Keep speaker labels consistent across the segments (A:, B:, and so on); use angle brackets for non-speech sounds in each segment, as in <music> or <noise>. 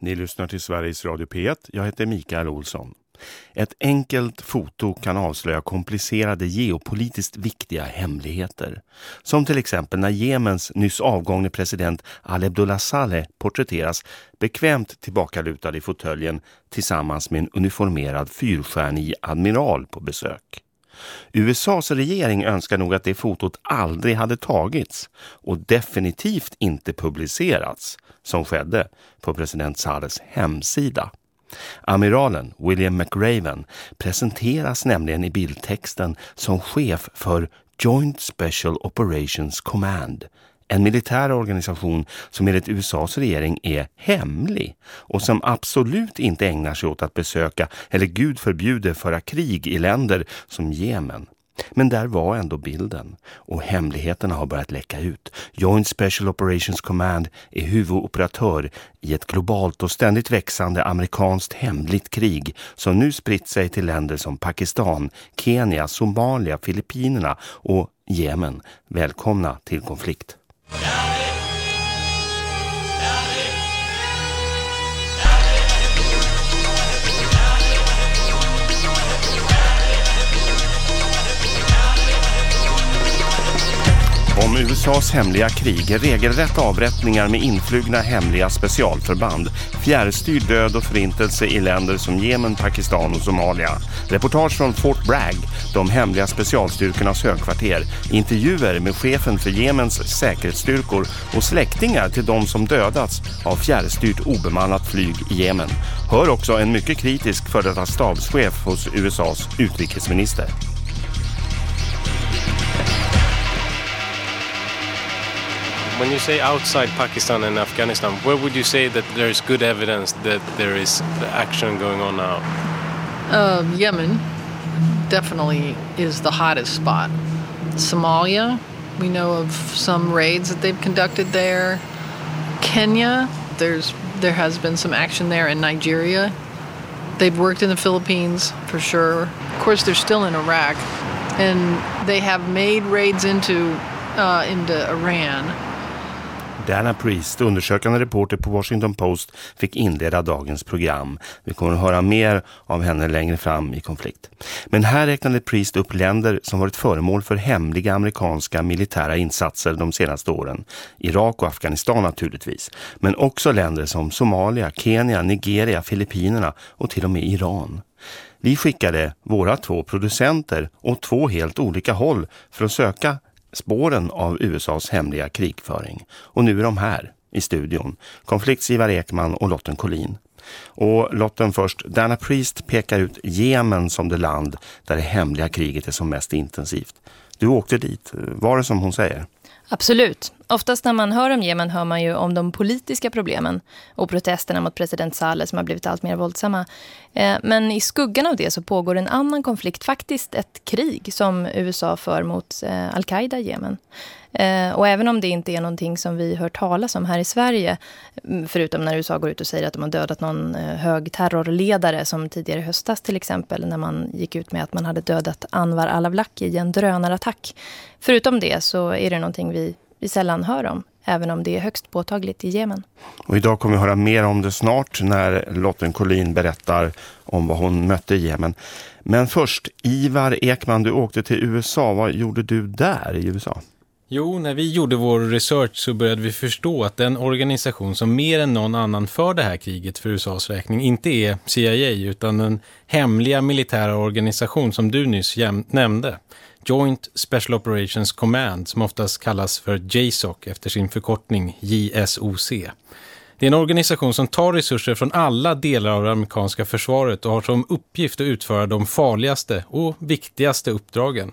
A: Ni lyssnar till Sveriges Radio P1. Jag heter Mikael Olsson. Ett enkelt foto kan avslöja komplicerade geopolitiskt viktiga hemligheter. Som till exempel när Jemens nyss avgångne president Al-Abdullah Saleh porträtteras bekvämt tillbakalutad i fåtöljen tillsammans med en uniformerad fyrstjärnig admiral på besök. USAs regering önskar nog att det fotot aldrig hade tagits och definitivt inte publicerats som skedde på president Salehs hemsida. Amiralen William McRaven presenteras nämligen i bildtexten som chef för Joint Special Operations Command, en militär organisation som enligt USAs regering är hemlig och som absolut inte ägnar sig åt att besöka eller gud förbjude föra krig i länder som Jemen. Men där var ändå bilden och hemligheterna har börjat läcka ut. Joint Special Operations Command är huvudoperatör i ett globalt och ständigt växande amerikanskt hemligt krig som nu spritt sig till länder som Pakistan, Kenya, Somalia, Filippinerna och Jemen. Välkomna till konflikt. Yeah. Om USAs hemliga krig, regelrätta avrättningar med influgna hemliga specialförband, fjärrstyrd död och förintelse i länder som Jemen, Pakistan och Somalia. Reportage från Fort Bragg, de hemliga specialstyrkornas högkvarter, intervjuer med chefen för Jemens säkerhetsstyrkor och släktingar till de som dödats av fjärrstyrt obemannat flyg i Jemen. Hör också en mycket kritisk för detta stabschef hos USAs utrikesminister.
B: When you say outside Pakistan and Afghanistan, where would you say that there is good evidence that there is action going on now?
C: Uh, Yemen definitely is the hottest spot. Somalia, we know of some raids that they've conducted there. Kenya, there's there has been some action there in Nigeria. They've worked in the Philippines for sure. Of course, they're still in Iraq, and they have made raids into uh, into Iran.
A: Dana Priest, undersökande reporter på Washington Post, fick inleda dagens program. Vi kommer att höra mer av henne längre fram i konflikt. Men här räknade Priest upp länder som varit föremål för hemliga amerikanska militära insatser de senaste åren. Irak och Afghanistan naturligtvis. Men också länder som Somalia, Kenya, Nigeria, Filippinerna och till och med Iran. Vi skickade våra två producenter åt två helt olika håll för att söka spåren av USAs hemliga krigföring. Och nu är de här i studion. Konfliktsgivare Ekman och Lotten Collin. Och Lotten först, Dana Priest pekar ut Jemen som det land där det hemliga kriget är som mest intensivt. Du åkte dit, var det som hon säger?
D: Absolut. Oftast när man hör om Jemen hör man ju om de politiska problemen och protesterna mot president Saleh som har blivit allt mer våldsamma. Eh, men i skuggan av det så pågår en annan konflikt, faktiskt ett krig som USA för mot eh, Al-Qaida i Jemen. Eh, och även om det inte är någonting som vi hör talas om här i Sverige, mm, förutom när USA går ut och säger att de har dödat någon hög terrorledare som tidigare höstas till exempel, när man gick ut med att man hade dödat Anwar al-Awlaki i en drönarattack. Förutom det så är det någonting vi vi sällan hör om, även om det är högst påtagligt i Jemen.
A: Och idag kommer vi höra mer om det snart när Lotten Collin berättar om vad hon mötte i Jemen. Men först, Ivar Ekman, du åkte till USA. Vad gjorde du där i USA?
B: Jo, när vi gjorde vår research så började vi förstå att den organisation som mer än någon annan för det här kriget för USAs räkning inte är CIA utan den hemliga militära organisation som du nyss nämnde. Joint Special Operations Command som oftast kallas för JSOC efter sin förkortning JSOC. Det är en organisation som tar resurser från alla delar av det amerikanska försvaret och har som uppgift att utföra de farligaste och viktigaste uppdragen.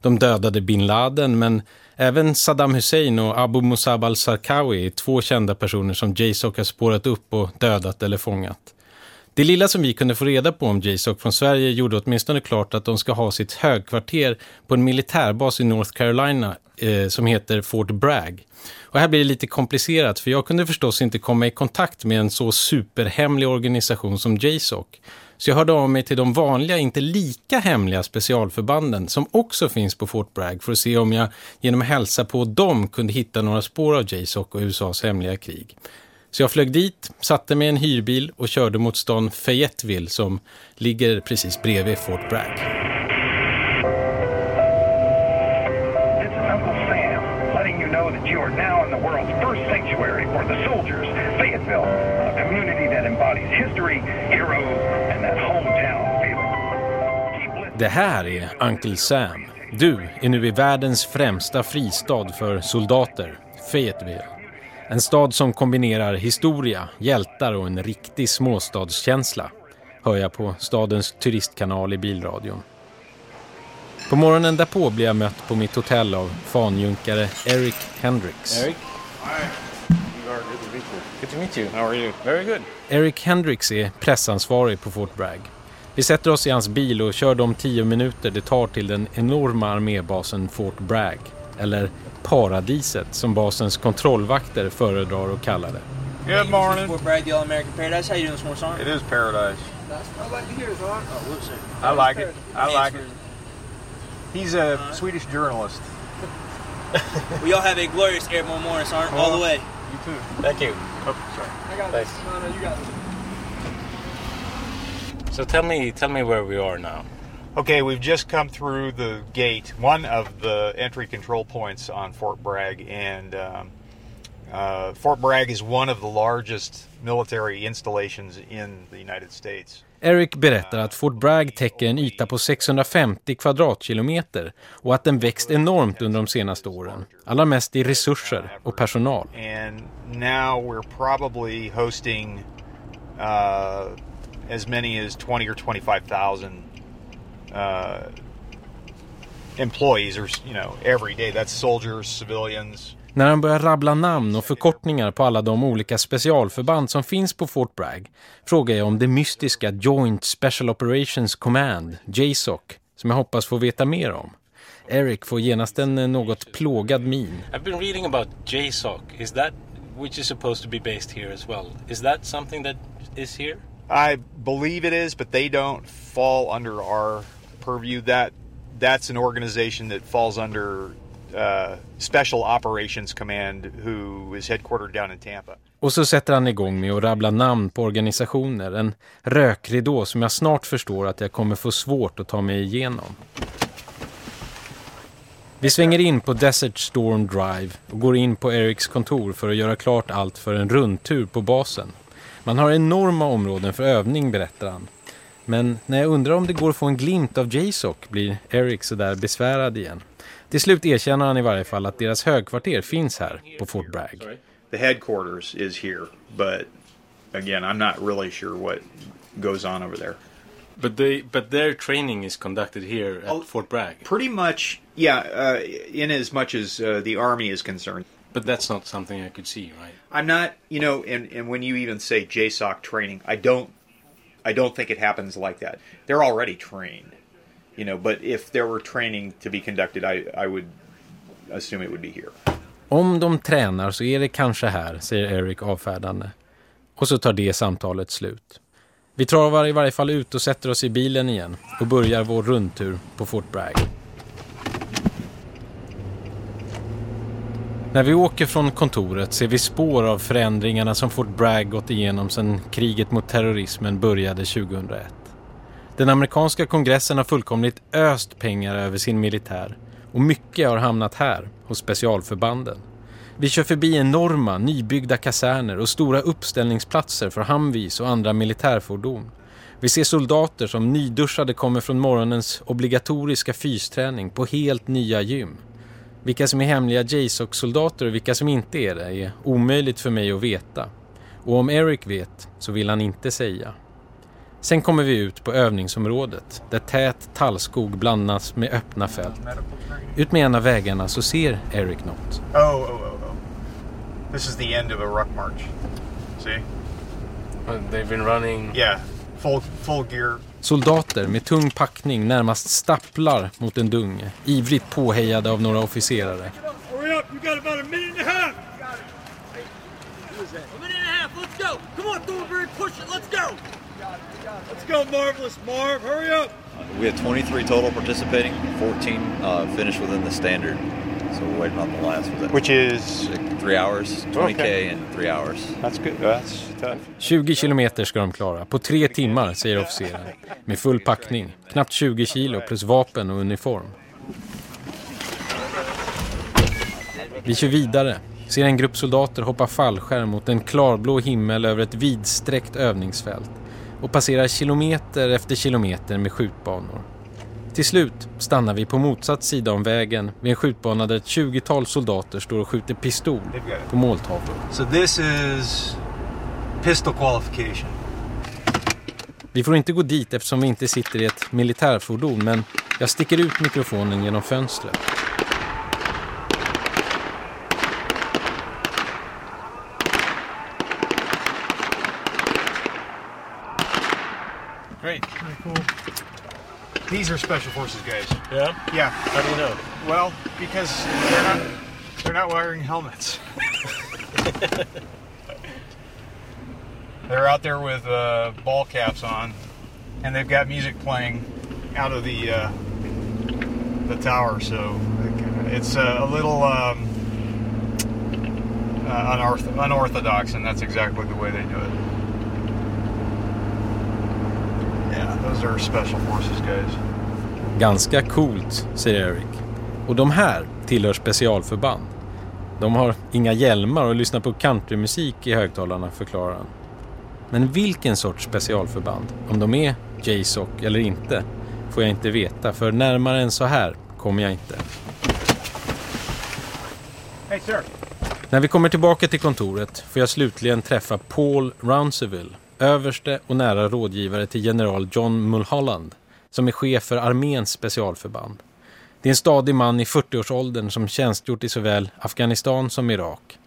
B: De dödade bin Laden men även Saddam Hussein och Abu Musab al-Sarkawi är två kända personer som JSOC har spårat upp och dödat eller fångat. Det lilla som vi kunde få reda på om JSOC från Sverige gjorde åtminstone klart att de ska ha sitt högkvarter på en militärbas i North Carolina eh, som heter Fort Bragg. Och här blir det lite komplicerat för jag kunde förstås inte komma i kontakt med en så superhemlig organisation som JSOC. Så jag hörde av mig till de vanliga, inte lika hemliga specialförbanden som också finns på Fort Bragg för att se om jag genom att hälsa på dem kunde hitta några spår av JSOC och USAs hemliga krig. Så jag flög dit, satte mig i en hyrbil och körde mot stan Fayetteville som ligger precis bredvid Fort Bragg. Det här är Uncle Sam. Du är nu i världens främsta fristad för soldater, Fayetteville. En stad som kombinerar historia, hjältar och en riktig småstadskänsla, hör jag på stadens turistkanal i bilradion. På morgonen därpå blir jag mött på mitt hotell av fanjunkare Eric Hendricks.
E: Eric? Good to meet you. How are you? Very good.
B: Eric Hendricks är pressansvarig på Fort Bragg. Vi sätter oss i hans bil och kör de tio minuter det tar till den enorma armébasen Fort Bragg, eller paradiset som basens kontrollvakter föredrar att kalla det.
E: Good morning.
F: Fort Bragg, the All-American Paradise. How you doing this morning, Sergeant?
E: It is paradise.
F: I'd like to hear, Sergeant. Oh, whoops.
E: I like it. I like it. He's a Swedish journalist. <laughs>
F: We all have a glorious airborne morning, Sergeant, all the way.
E: You too.
B: Thank you.
E: Oh, sorry.
F: I got
B: Thanks.
F: No, no, you got this.
B: So tell me, tell me where we are now.
E: Okay, we've just come through the gate, one of the entry control points on Fort Bragg, and um, uh, Fort Bragg is one of the largest military installations in the United States.
B: Eric berättar att Fort Bragg täcker en yta på 650 kvadratkilometer och att den växt enormt under de senaste åren. Allra mest i resurser och personal.
E: And now we're probably hosting uh, as many as 20 or 25,000 uh, employees, or you know, every day. That's soldiers, civilians.
B: När han börjar rabbla namn och förkortningar på alla de olika specialförband som finns på Fort Bragg frågar jag om det mystiska Joint Special Operations Command, JSOC, som jag hoppas få veta mer om. Eric får genast en eh, något plågad min.
G: I've been reading about JSOC. Is that which is supposed to be based here as well? Is that something that is here?
E: I believe it is, but they don't fall under our purview. That that's an organization that falls under uh, Special Operations Command, who is headquartered down in Tampa.
B: Och så sätter han igång med att rabbla namn på organisationer. En rökridå som jag snart förstår att jag kommer få svårt att ta mig igenom. Vi svänger in på Desert Storm Drive och går in på Erics kontor för att göra klart allt för en rundtur på basen. Man har enorma områden för övning, berättar han. Men när jag undrar om det går att få en glimt av JSOC blir Eric sådär besvärad igen. Till slut erkänner han i varje fall att deras högkvarter finns här på Fort Bragg.
E: The headquarters is here, but again, I'm not really sure what goes on over there.
G: But they but their training is conducted here at
E: Oh.
G: Fort Bragg.
E: Pretty much, yeah. Uh, in as much as uh, the army is concerned,
G: But that's not something I could see, right?
E: I'm not. You know, and and when you even say JSOC training, I don't. I don't think it happens like that. They're already trained, you know. But if there were training to be conducted, I I would assume it would be here.
B: Om de tränar så är det kanske här, säger Eric avfärdande. Och så tar det samtalet slut. Vi travar i varje fall ut och sätter oss i bilen igen och börjar vår rundtur på Fort Bragg. När vi åker från kontoret ser vi spår av förändringarna som Fort Bragg gått igenom sedan kriget mot terrorismen började 2001. Den amerikanska kongressen har fullkomligt öst pengar över sin militär och mycket har hamnat här hos specialförbanden. Vi kör förbi enorma nybyggda kaserner och stora uppställningsplatser för Humvees och andra militärfordon. Vi ser soldater som nyduschade kommer från morgonens obligatoriska fysträning på helt nya gym. Vilka som är hemliga JSOC-soldater och vilka som inte är det är omöjligt för mig att veta. Och om Eric vet så vill han inte säga. Sen kommer vi ut på övningsområdet där tät tallskog blandas med öppna fält. Ut med en av vägarna så ser Eric något.
E: Oh, oh, oh, oh. This is the end of a ruck march. See?
G: they've been running.
E: Yeah, full full gear.
B: Soldater med tung packning närmast stapplar mot en dunge, ivrigt påhejade av några officerare.
F: Hurry up, you got about a minute and a half. A minute and a half, let's go. Come on, Thornberry, push it, let's go. Let's go, Marvelous Marv, hurry up.
H: We had 23 total participating, 14 uh, finished within the standard So we're waiting on the last. Was that
E: Which is
H: like three hours, 20k
E: Okay.
H: in three hours.
E: that's good. That's tough.
B: 20 kilometer ska de klara, på tre timmar, säger officeren. Med full packning, knappt 20 kilo plus vapen och uniform. Vi kör vidare, ser en grupp soldater hoppa fallskärm mot en klarblå himmel över ett vidsträckt övningsfält och passerar kilometer efter kilometer med skjutbanor. Till slut stannar vi på motsatt sida om vägen vid en skjutbana där ett 20-tal soldater står och skjuter pistol på måltavlor.
F: So this is pistol qualification.
B: Vi får inte gå dit eftersom vi inte sitter i ett militärfordon men jag sticker ut mikrofonen genom fönstret.
E: These are special forces guys.
G: Yeah?
E: Yeah.
G: How do you know?
E: Well, because they're not they're not wearing helmets. they're out there with uh, ball caps on, and they've got music playing out of the uh, the tower. So it's uh, a little um, uh, unorth- unorthodox, and that's exactly the way they do it. Those are special forces guys.
B: Ganska coolt, säger Eric. Och de här tillhör specialförband. De har inga hjälmar och lyssnar på countrymusik i högtalarna, förklarar han. Men vilken sorts specialförband, om de är JSOC eller inte, får jag inte veta. För närmare än så här kommer jag inte.
E: Hey, sir.
B: När vi kommer tillbaka till kontoret får jag slutligen träffa Paul Rounseville, överste och nära rådgivare till general John Mulholland, som är chef för arméns specialförband. Det är en stadig man i 40-årsåldern som tjänstgjort i såväl Afghanistan som Irak.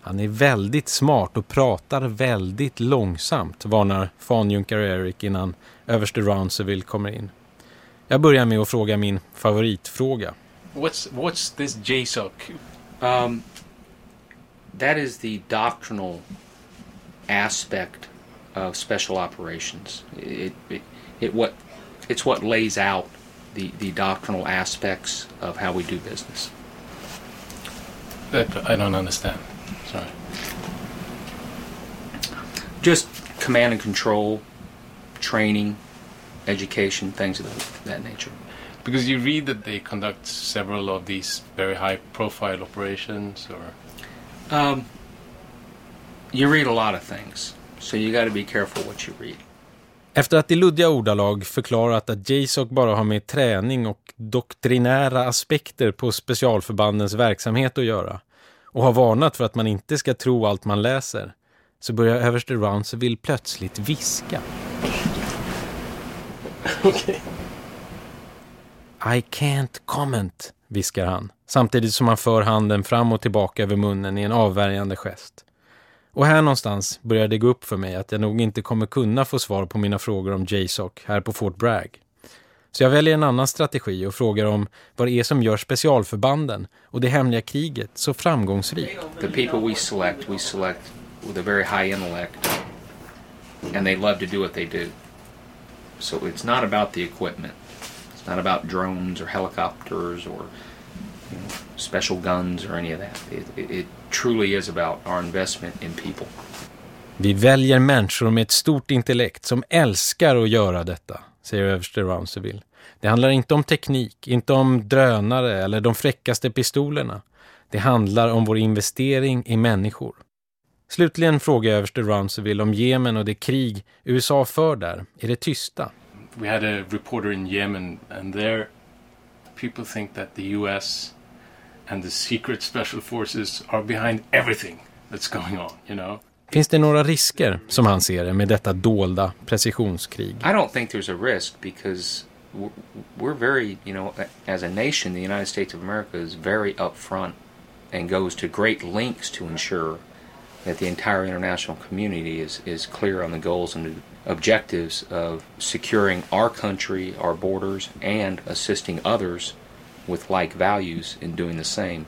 B: Han är väldigt smart och pratar väldigt långsamt, varnar Fanjunkar Eric innan överste Rounseville kommer in. Jag börjar med att fråga min favoritfråga.
G: What's what's this JSOC?
I: Um, that is the doctrinal aspect of special operations. It, it, it what it's what lays out the, the doctrinal aspects of how we do business.
G: That I don't understand. Sorry.
I: Just command and control, training, education, things of that, that nature.
G: Because you read that they conduct several of these very high profile operations or
I: Um, you read a lot of things, so you got to be careful what you read.
B: Efter att i luddiga ordalag förklarat att JSOC bara har med träning och doktrinära aspekter på specialförbandens verksamhet att göra och har varnat för att man inte ska tro allt man läser så börjar överste Rounseville plötsligt viska. <laughs>
G: Okay.
B: I can't comment, viskar han, samtidigt som han för handen fram och tillbaka över munnen i en avvärjande gest. Och här någonstans börjar det gå upp för mig att jag nog inte kommer kunna få svar på mina frågor om JSOC här på Fort Bragg. Så jag väljer en annan strategi och frågar om vad det är som gör specialförbanden och det hemliga kriget så framgångsrikt.
I: The people we select, we select with a very high intellect, and they love to do what they do. So it's not about the equipment. It's not about drones or helicopters or you know, special guns or any of that. It, it, truly is about our investment in people.
B: Vi väljer människor med ett stort intellekt som älskar att göra detta, säger överste Rounseville. Det handlar inte om teknik, inte om drönare eller de fräckaste pistolerna. Det handlar om vår investering i människor. Slutligen frågar överste Rounseville om Jemen och det krig USA för där. Är det tysta?
G: We had a reporter in Yemen, and there, people think that the U.S. and the secret special forces are behind everything that's going on. You know,
B: Finns det några risker, som han ser det, med detta dolda precisionskrig?
I: I don't think there's a risk because we're, we're very, you know, as a nation, the United States of America is very upfront and goes to great lengths to ensure that the entire international community is, is clear on the goals and the objectives of securing our country, our borders, and assisting others with like values in doing the same.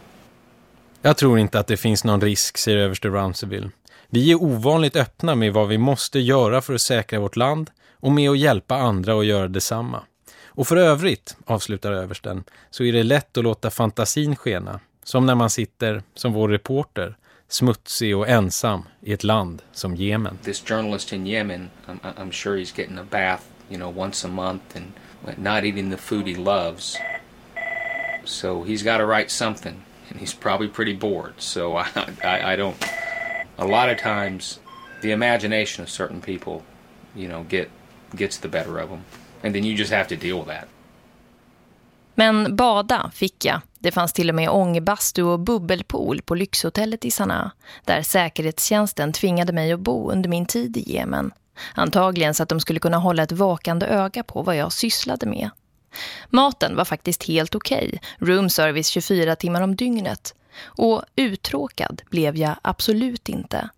B: Jag tror inte att det finns någon risk, säger överste Ramseville. Vi är ovanligt öppna med vad vi måste göra för att säkra vårt land och med att hjälpa andra att göra detsamma. Och för övrigt, avslutar översten, så är det lätt att låta fantasin skena. Som när man sitter, som vår reporter, smutsig och ensam i ett land som.
I: This journalist in Yemen, I'm, I'm sure he's getting a bath, you know, once a month and not eating the food he loves. So he's got to write something and he's probably pretty bored. So <laughs> I, I, I don't, a lot of times the imagination of certain people, you know, get, gets the better of them. And then you just have to deal with that.
D: Men bada fick jag. Det fanns till och med ångbastu och bubbelpool på lyxhotellet i Sanaa, där säkerhetstjänsten tvingade mig att bo under min tid i Jemen. Antagligen så att de skulle kunna hålla ett vakande öga på vad jag sysslade med. Maten var faktiskt helt okej. Okay. Room service 24 timmar om dygnet. Och uttråkad blev jag absolut inte.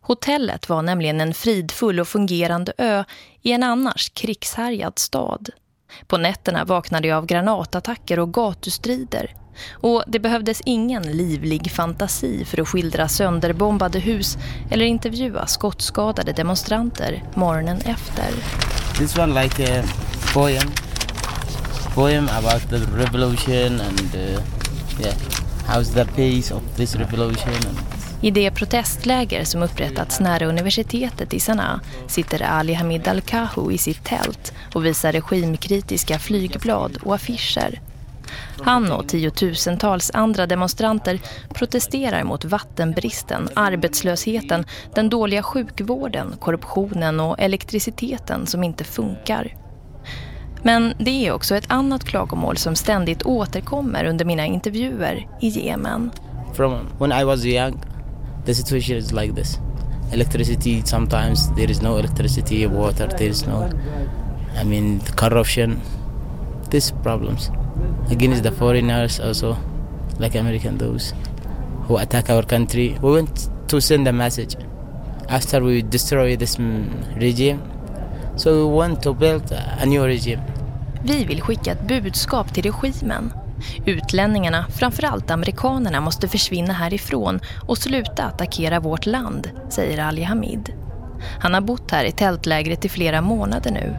D: Hotellet var nämligen en fridfull och fungerande ö i en annars krigshärjad stad. På nätterna vaknade jag av granatattacker och gatustrider. Och det behövdes ingen livlig fantasi för att skildra sönderbombade hus eller intervjua skottskadade demonstranter morgonen efter.
J: This one like a poem. Poem about the revolution and uh, yeah, how's the pace of this revolution and
D: i det protestläger som upprättats nära universitetet i Sanaa sitter Ali Hamid Al-Kahu i sitt tält och visar regimkritiska flygblad och affischer. Han och tiotusentals andra demonstranter protesterar mot vattenbristen, arbetslösheten, den dåliga sjukvården, korruptionen och elektriciteten som inte funkar. Men det är också ett annat klagomål som ständigt återkommer under mina intervjuer i Jemen.
J: From when I was young the situation is like this. Electricity sometimes there is no electricity water there is no i mean the corruption these problems. Against the foreigners also like american those who attack our country. We want to send a message after we destroy this mm, regime. So we want to build a new regime.
D: Vi vill skicka ett budskap till regimen Utlänningarna, framförallt amerikanerna, måste försvinna härifrån och sluta attackera vårt land, säger Ali Hamid. Han har bott här i tältlägret i flera månader nu.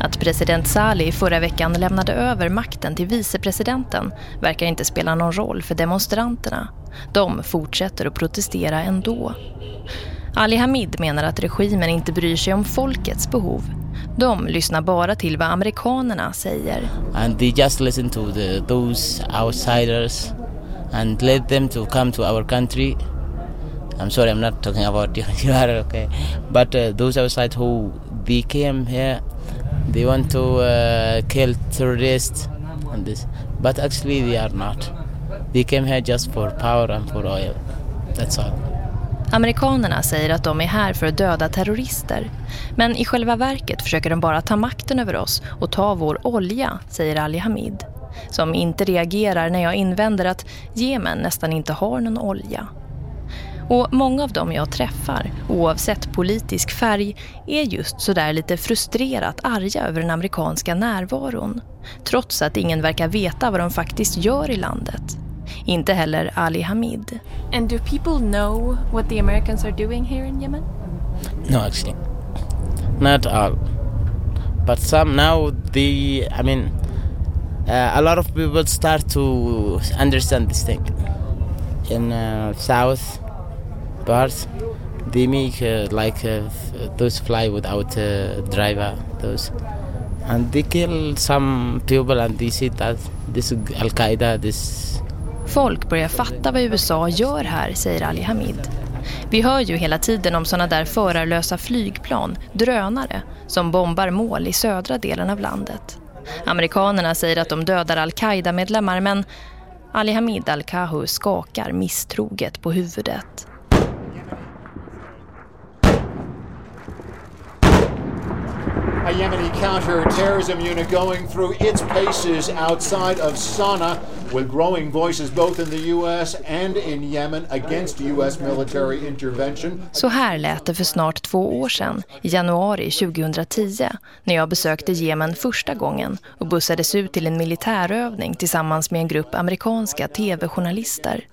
D: Att president Salih förra veckan lämnade över makten till vicepresidenten verkar inte spela någon roll för demonstranterna. De fortsätter att protestera ändå. Ali Hamid menar att regimen inte bryr sig om folkets behov de lyssnar bara till vad amerikanerna säger.
J: And they just listen to the, those outsiders and let them to come to our country. I'm sorry, I'm not talking about <laughs> you. you are okay, but uh, those outside who they came here, they want to uh, kill terrorists and this, but actually they are not. They came here just for power and for oil. That's all.
D: Amerikanerna säger att de är här för att döda terrorister. Men i själva verket försöker de bara ta makten över oss och ta vår olja, säger Ali Hamid. Som inte reagerar när jag invänder att Jemen nästan inte har någon olja. Och många av dem jag träffar, oavsett politisk färg, är just sådär lite frustrerat arga över den amerikanska närvaron. Trots att ingen verkar veta vad de faktiskt gör i landet. Inte heller Ali Hamid.
K: And do people know what the Americans are doing here in Yemen?
J: No, actually. Not all. But some now, the, I mean, uh, a lot of people start to understand this thing. In uh, south parts, they make uh, like uh, those fly without a driver, those. And they kill some people and they say that this Al-Qaeda, this
D: Folk börjar fatta vad USA gör här, säger Ali Hamid. Vi hör ju hela tiden om sådana där förarlösa flygplan, drönare, som bombar mål i södra delen av landet. Amerikanerna säger att de dödar Al-Qaida-medlemmar men Ali Hamid Al-Kahu skakar misstroget på huvudet.
L: A Yemeni counter-terrorism unit going through its paces outside of Sana'a with growing voices both in the US and in Yemen against US military intervention.
D: Så här lät det för snart två år sedan, i januari 2010, när jag besökte Jemen första gången och bussades ut till en militärövning tillsammans med en grupp amerikanska tv-journalister.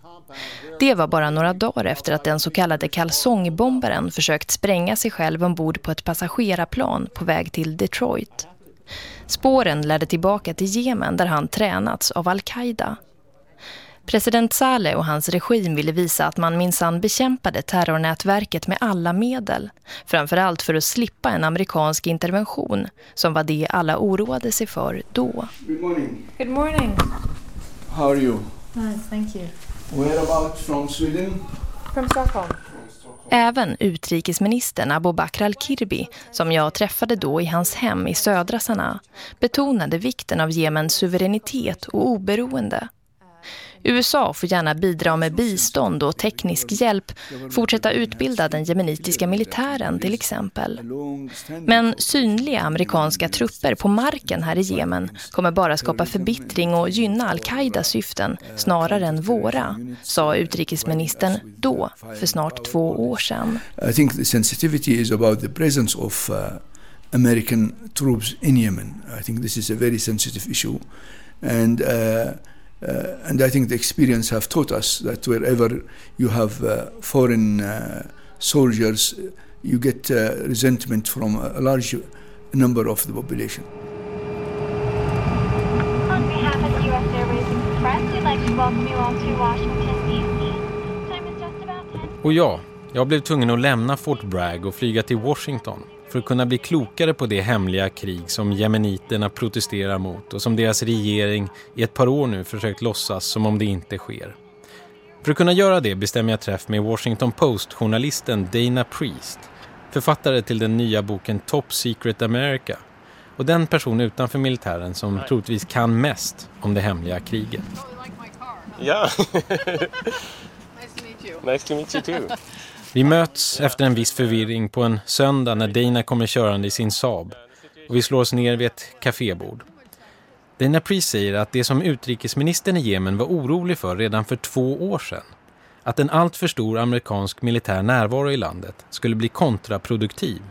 D: Det var bara några dagar efter att den så kallade kalsongbombaren försökt spränga sig själv ombord på ett passagerarplan på väg till Detroit. Spåren ledde tillbaka till Jemen där han tränats av Al-Qaida. President Saleh och hans regim ville visa att man minsann bekämpade terrornätverket med alla medel. Framförallt för att slippa en amerikansk intervention som var det alla oroade sig för då.
M: Good morning.
K: Good morning.
M: How are you?
K: Nice, thank you.
M: Whereabouts from Sweden?
K: From Stockholm.
D: Även utrikesministern Abu Bakr al-Kirbi, som jag träffade då i hans hem i södra Sanaa, betonade vikten av Jemens suveränitet och oberoende. USA får gärna bidra med bistånd och teknisk hjälp, fortsätta utbilda den jemenitiska militären till exempel. Men synliga amerikanska trupper på marken här i Jemen kommer bara skapa förbittring och gynna al-Qaidas syften snarare än våra, sa utrikesministern då för snart två år sedan.
M: I think the sensitivity is about the presence of uh, American troops in Yemen. I think this is a very sensitive issue. And uh, Uh, and I think the experience have taught us that wherever you have uh, foreign uh, soldiers, you get uh, resentment from a large number of the population.
N: On behalf of the U.S. Airways Express, we'd like to welcome you all to Washington, D.C. Time is just about 10.
B: Och ja, jag blev tvungen att lämna Fort Bragg och flyga till Washington för att kunna bli klokare på det hemliga krig som jemeniterna protesterar mot och som deras regering i ett par år nu försökt låtsas som om det inte sker. För att kunna göra det bestämmer jag träff med Washington Post-journalisten Dana Priest, författare till den nya boken Top Secret America och den person utanför militären som troligtvis kan mest om det hemliga kriget.
A: Ja, <laughs> nice to meet you too. <laughs>
B: Vi möts efter en viss förvirring på en söndag när Dana kommer körande i sin Saab och vi slår oss ner vid ett kafébord. Dana Priest säger att det som utrikesministern i Jemen var orolig för redan för två år sedan, att en alltför stor amerikansk militär närvaro i landet skulle bli kontraproduktiv,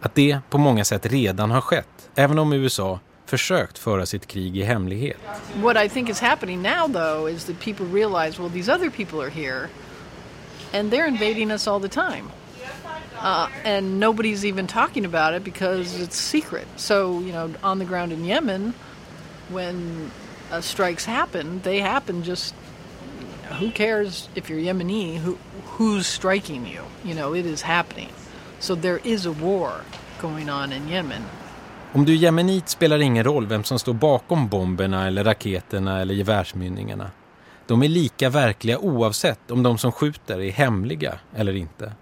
B: att det på många sätt redan har skett, även om USA försökt föra sitt krig i hemlighet.
C: What I think is happening now, though, is that people realize, well, these other people are here and they're invading us all the time. Uh, and nobody's even talking about it because it's secret. So, you know, on the ground in Yemen, when uh, strikes happen, they happen just. Who cares if you're Yemeni? Who who's striking you? You know, it is happening. So there is a war going on in Yemen.
B: Om du är jemenit spelar ingen roll vem som står bakom bomberna eller raketerna eller gevärsmynningarna. De är lika verkliga oavsett om de som skjuter är hemliga eller inte.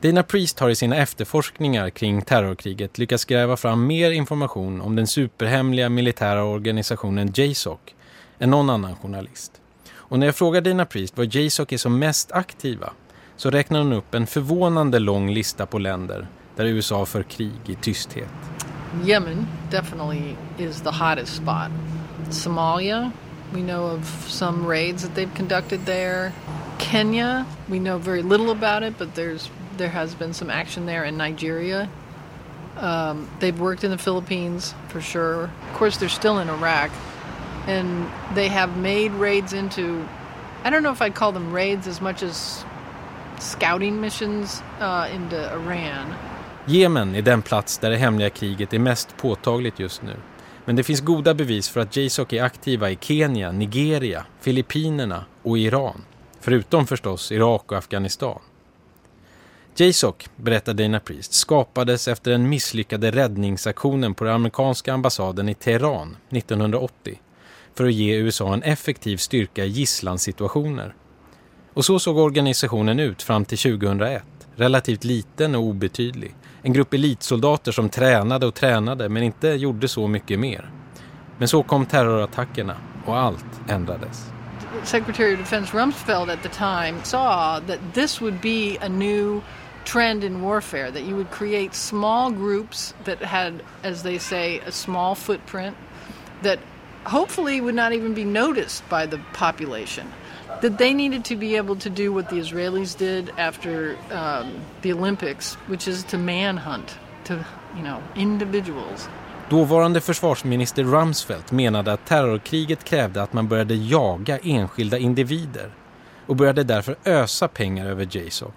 B: Dana Priest har i sina efterforskningar kring terrorkriget lyckats gräva fram mer information om den superhemliga militära organisationen JSOC än någon annan journalist. Och när jag frågar Dana Priest vad JSOC är som mest aktiva så räknar hon upp en förvånande lång lista på länder där USA för krig i tysthet.
C: Yemen definitely is the hottest spot. Somalia, We know of some raids that they've conducted there. Kenya, we know very little about it, but there's there has been some action there in Nigeria. Um, they've worked in the Philippines for sure. Of course, they're still in Iraq, and they have made raids into. I don't know if I'd call them raids as much as scouting missions uh, into Iran.
B: Jemen är den plats där det hemliga kriget är mest påtagligt just nu. Men det finns goda bevis för att JSOC är aktiva i Kenya, Nigeria, Filippinerna och Iran. Förutom förstås Irak och Afghanistan. JSOC, berättar Dana Priest, skapades efter den misslyckade räddningsaktionen på den amerikanska ambassaden i Teheran 1980 för att ge USA en effektiv styrka i gisslansituationer. Och så såg organisationen ut fram till 2001, relativt liten och obetydlig en grupp elitsoldater som tränade och tränade men inte gjorde så mycket mer. Men så kom terrorattackerna och allt ändrades.
C: Secretary of Defense Rumsfeld at the time saw that this would be a new trend in warfare that you would create small groups that had as they say a small footprint that hopefully would not even be noticed by the population that they needed to be able to do what the Israelis did after um, the Olympics, which is to manhunt, to you know, individuals.
B: Dåvarande försvarsminister Rumsfeld menade att terrorkriget krävde att man började jaga enskilda individer och började därför ösa pengar över JSOC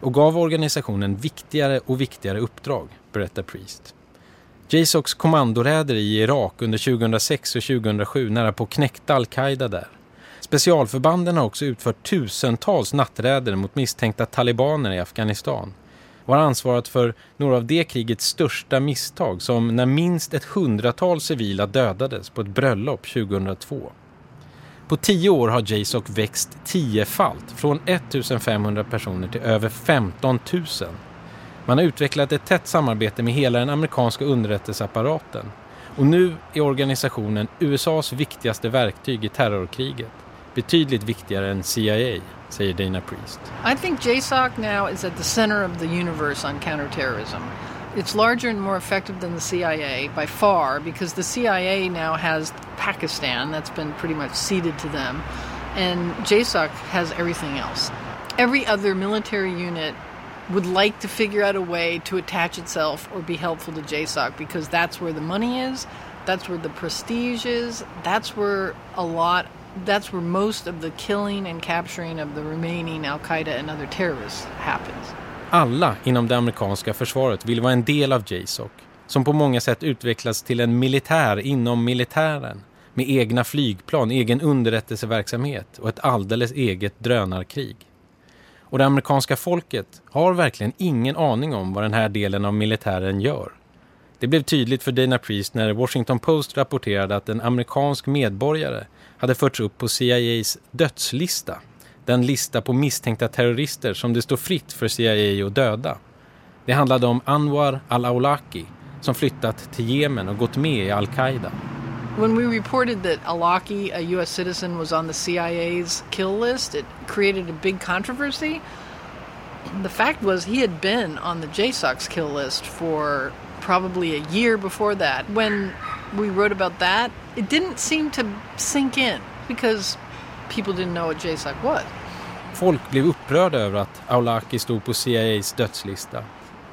B: och gav organisationen viktigare och viktigare uppdrag, berättar Priest. JSOCs kommandoräder i Irak under 2006 och 2007 nära på knäckte al-Qaida där Specialförbanden har också utfört tusentals natträder mot misstänkta talibaner i Afghanistan och har ansvarat för några av det krigets största misstag som när minst ett hundratal civila dödades på ett bröllop 2002. På tio år har JSOC växt tiofalt från 1500 personer till över 15 000. Man har utvecklat ett tätt samarbete med hela den amerikanska underrättelseapparaten och nu är organisationen USAs viktigaste verktyg i terrorkriget. Betydligt viktigare än CIA, säger Dana Priest.
C: I think JSOC now is at the center of the universe on counterterrorism. It's larger and more effective than the CIA by far because the CIA now has Pakistan that's been pretty much ceded to them, and JSOC has everything else. Every other military unit would like to figure out a way to attach itself or be helpful to JSOC because that's where the money is, that's where the prestige is, that's where a lot that's where most of the killing and capturing of the remaining Al Qaeda and other terrorists happens.
B: Alla inom det amerikanska försvaret vill vara en del av JSOC, som på många sätt utvecklas till en militär inom militären, med egna flygplan, egen underrättelseverksamhet och ett alldeles eget drönarkrig. Och det amerikanska folket har verkligen ingen aning om vad den här delen av militären gör. Det blev tydligt för Dana Priest när Washington Post rapporterade att en amerikansk medborgare hade förts upp på CIAs dödslista. Den lista på misstänkta terrorister som det står fritt för CIA att döda. Det handlade om Anwar al-Awlaki som flyttat till Jemen och gått med i Al-Qaida.
C: When we reported that Alaki, a U.S. citizen, was on the CIA's kill list, it created a big controversy. The fact was, he had been on the JSOC's kill list for probably a year before that. When we wrote about that, it didn't seem to sink in because people didn't know what JSOC was.
B: Folk blev upprörda över att Aulaki stod på CIAs dödslista.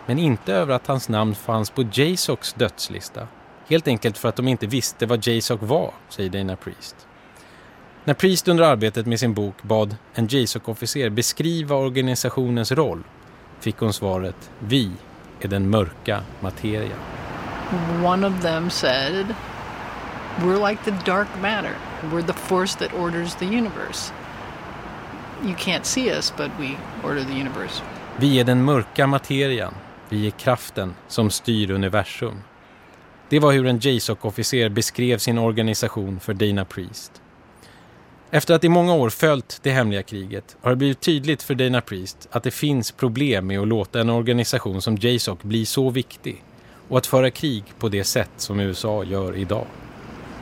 B: Men inte över att hans namn fanns på JSOCs dödslista. Helt enkelt för att de inte visste vad JSOC var, säger Dana Priest. När Priest under arbetet med sin bok bad en JSOC-officer beskriva organisationens roll fick hon svaret Vi är den mörka materian.
C: One of them said, We're like the dark matter. We're the force that orders the universe. You can't see us, but we order the universe.
B: Vi är den mörka materian. Vi är kraften som styr universum. Det var hur en JSOC-officer beskrev sin organisation för Dana Priest. Efter att i många år följt det hemliga kriget har det blivit tydligt för Dana Priest att det finns problem med att låta en organisation som JSOC bli så viktig och att föra krig på det sätt som USA gör idag.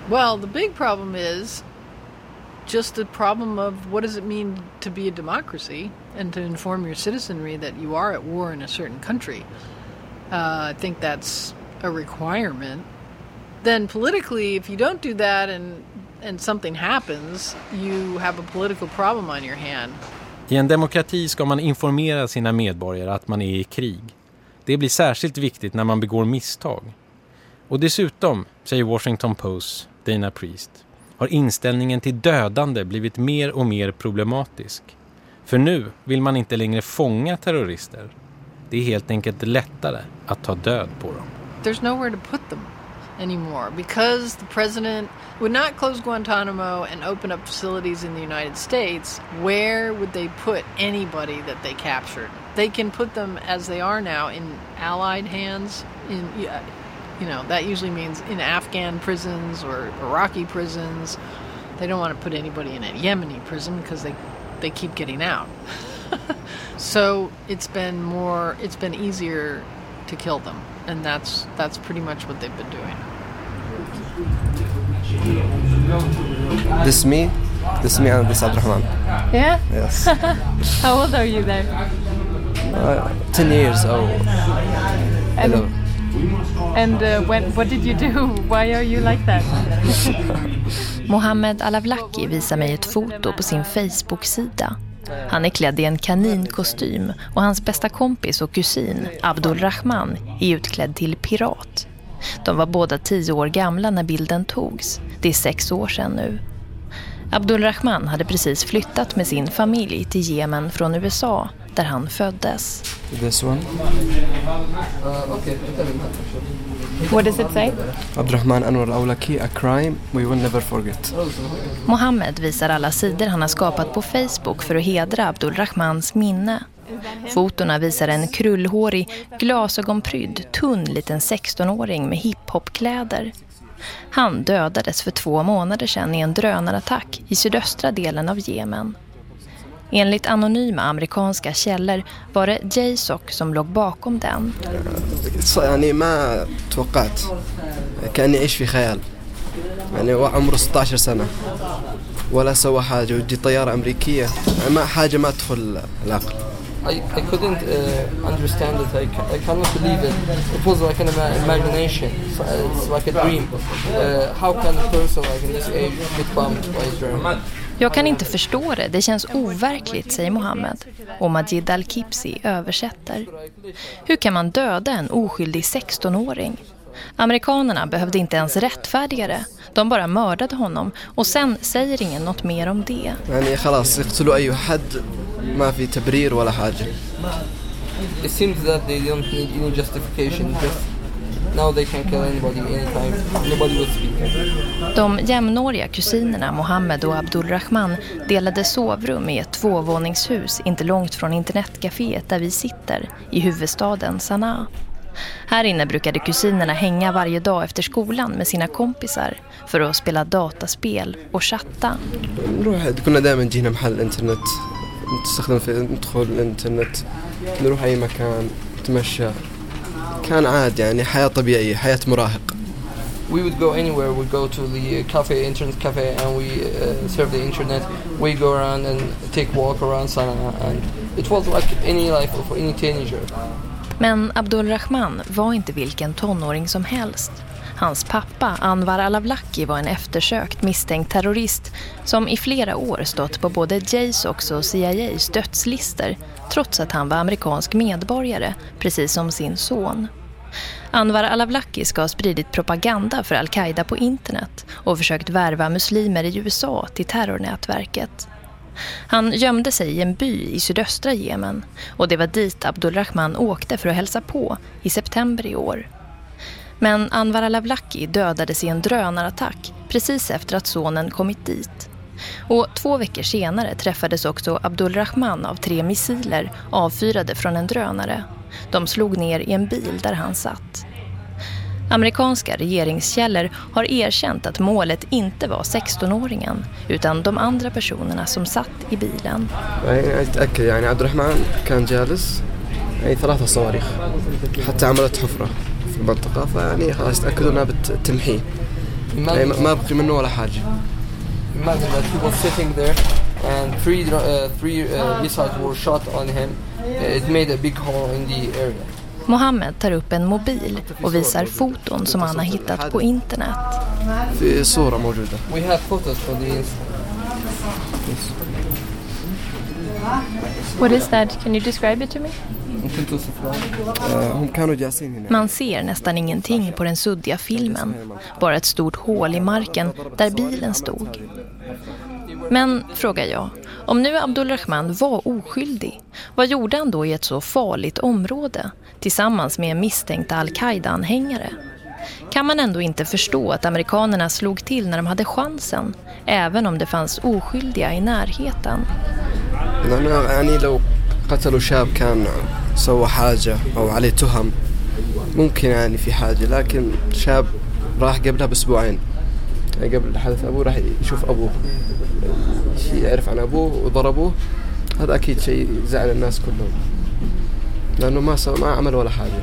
C: Well, the big problem is just the problem of what does it mean to be a democracy and to inform your citizenry that you are at war in a certain country. Uh, I think that's a requirement. Then politically, if you don't do that and and something happens, you have a political problem on your hand.
B: I en demokrati ska man informera sina medborgare att man är i krig. Det blir särskilt viktigt när man begår misstag. Och dessutom, säger Washington Post, Dana Priest, har inställningen till dödande blivit mer och mer problematisk. För nu vill man inte längre fånga terrorister. Det är helt enkelt lättare att ta död på dem.
C: There's nowhere to put them anymore because the president would not close Guantanamo and open up facilities in the United States. Where would they put anybody that they captured? They can put them as they are now in allied hands in uh, you know, that usually means in Afghan prisons or Iraqi prisons. They don't want to put anybody in a Yemeni prison because they they keep getting out. <laughs> so it's been more it's been easier to kill them and that's that's pretty much what they've been doing.
O: This is me. This is me and this is Abdurrahman.
K: Yeah?
O: Yes. <laughs>
K: How old are you there?
O: Uh, 10 years old.
K: And,
O: Hello.
K: and uh, when, what did you do? Why are you like that? <laughs>
D: Mohammed Alavlaki visar mig ett foto på sin Facebook-sida. Han är klädd i en kaninkostym och hans bästa kompis och kusin, Abdul Rahman, är utklädd till pirat. De var båda tio år gamla när bilden togs. Det är sex år sedan nu. Abdul Rahman hade precis flyttat med sin familj till Jemen från USA där han föddes.
O: This one.
K: What does it say?
O: Abdurrahman Anwar Awlaki, a crime we will never forget.
D: Mohammed visar alla sidor han har skapat på Facebook för att hedra Abdul Rahmans minne. Fotorna visar en krullhårig, glasögonprydd, tunn liten 16-åring med hiphopkläder. Han dödades för två månader sedan i en drönarattack i sydöstra delen av Jemen. Enligt anonyma amerikanska källor var det JSOC som låg bakom den.
O: يعني ما توقعت كأني أعيش في خيال يعني هو عمره 16 سنة ولا سوى حاجة ودي طيارة أمريكية ما حاجة ما تدخل العقل
P: I, I couldn't uh, understand it. I, ca- I cannot believe it. It was like an ima- imagination. So, uh, It's like a dream. Uh, how can a person like in this age get bombed by a drone?
D: Jag kan inte förstå det, det känns overkligt, säger Mohammed. Och Majid Al-Kipsi översätter. Hur kan man döda en oskyldig 16-åring? Amerikanerna behövde inte ens rättfärdiga det. De bara mördade honom och sen säger ingen något mer om det.
P: It seems that they don't need any justification, just now they can kill anybody anytime. Nobody will speak.
D: De jämnåriga kusinerna Mohammed och Abdul Rahman delade sovrum i ett tvåvåningshus inte långt från internetcaféet där vi sitter, i huvudstaden Sanaa. Här inne brukade kusinerna hänga varje dag efter skolan med sina kompisar för att spela dataspel och chatta.
O: نروح كنا دائما جينا محل انترنت نستخدم في ندخل الانترنت نروح أي مكان نتمشى كان عادي يعني حياة طبيعية حياة مراهق
P: We would go anywhere. We'd go to the cafe, internet cafe, and we uh, surf the internet. We go around and take walk around Sana'a, and it was like any life of any teenager.
D: Men Abdul Rahman var inte vilken tonåring som helst. Hans pappa, Anwar Al-Awlaki, var en eftersökt misstänkt terrorist som i flera år stått på både Jays och CIAs dödslister trots att han var amerikansk medborgare, precis som sin son. Anwar Al-Awlaki ska ha spridit propaganda för Al-Qaida på internet och försökt värva muslimer i USA till terrornätverket. Han gömde sig i en by i sydöstra Jemen och det var dit Abdul Rahman åkte för att hälsa på i september i år. Men Anwar al-Awlaki dödades i en drönarattack precis efter att sonen kommit dit. Och två veckor senare träffades också Abdul Rahman av tre missiler avfyrade från en drönare. De slog ner i en bil där han satt. Amerikanska regeringskällor har erkänt att målet inte var 16-åringen utan de andra personerna som satt i bilen.
O: يعني أتأكد يعني عبد الرحمن كان جالس يعني ثلاثة صواريخ حتى عملت حفرة في المنطقة فيعني خلاص تأكدوا أنها بتمحيه يعني ما ما بقي منه ولا حاجة
P: Imagine that he was sitting there, and three uh, three uh, missiles were shot on him. Uh, It made a big hole in the area.
D: Mohammed tar upp en mobil och visar foton som han har hittat på internet.
P: We have photos for the.
K: What is that? Can you describe it to me?
D: Man ser nästan ingenting på den suddiga filmen. Bara ett stort hål i marken där bilen stod. Men, frågar jag, om nu Abdul Rahman var oskyldig, vad gjorde han då i ett så farligt område tillsammans med misstänkta al-Qaida-anhängare? Kan man ändå inte förstå att amerikanerna slog till när de hade chansen, även om det fanns oskyldiga i närheten?
O: سوى حاجة أو عليه تهم. ممكن يعني في حاجة لكن شاب راح قبلها بأسبوعين. يعني قبل حدث أبوه راح يشوف أبوه. شيء يعرف عن أبوه وضربوه هذا أكيد شيء زعل الناس كلهم. لأنه ما سوى ما عمل ولا حاجة.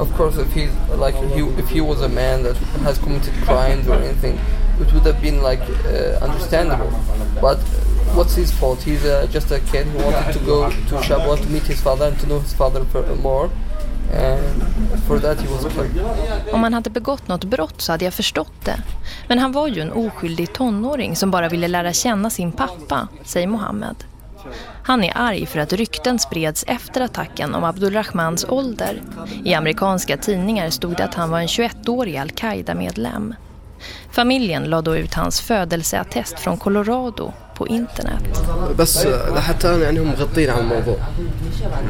P: Of course, if he's like he, if he was a man that has committed crimes or anything, it would have been like uh, understandable. But what's his fault? He's uh, just a kid who wanted to go to Shabbat to meet his father and to know his father for, more. For that he was killed.
D: Om han hade begått något brott så hade jag förstått det. Men han var ju en oskyldig tonåring som bara ville lära känna sin pappa, säger Mohammed. Han är arg för att rykten spreds efter attacken om Abdul Rahmans ålder. I amerikanska tidningar stod det att han var en 21-årig Al-Qaida-medlem. Familjen lade då ut hans födelseattest från Colorado på internet.
O: بس لحتى الان يعني هم مغطين على الموضوع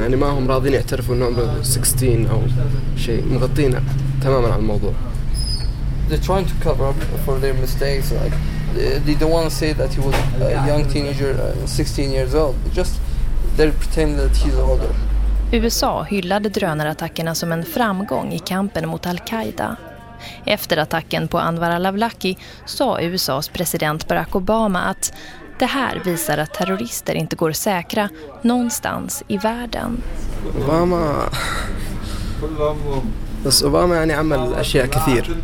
O: يعني ما هم راضين يعترفوا انه عمره 16 او شيء مغطين تماما على الموضوع
P: They're trying to cover up for their mistakes. Like they don't want to say that he was a young teenager, uh, 16 years old. Just they're pretending that he's older.
D: USA hyllade drönarattackerna som en framgång i kampen mot al-Qaida. Efter attacken på Anwar al-Awlaki sa USAs president Barack Obama att det här visar att terrorister inte går säkra någonstans i världen.
O: اوباما بس اوباما يعني عمل اشياء كثير